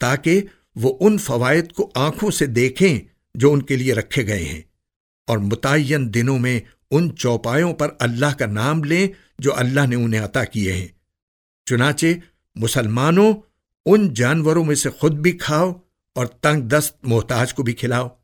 ताकि वो उन फवायद को आँखों से देखें जो उनके लिए रखे गए हैं और मुतन दिनों में उन चौपायों पर अल्लाह का नाम लें जो अल्लाह ने उन्हें अता किए हैं। चुनाचे मुसलमानों, उन जानवरों में से खुद भी खाओ और तंग दस्त मोहताज को भी खिलाओ।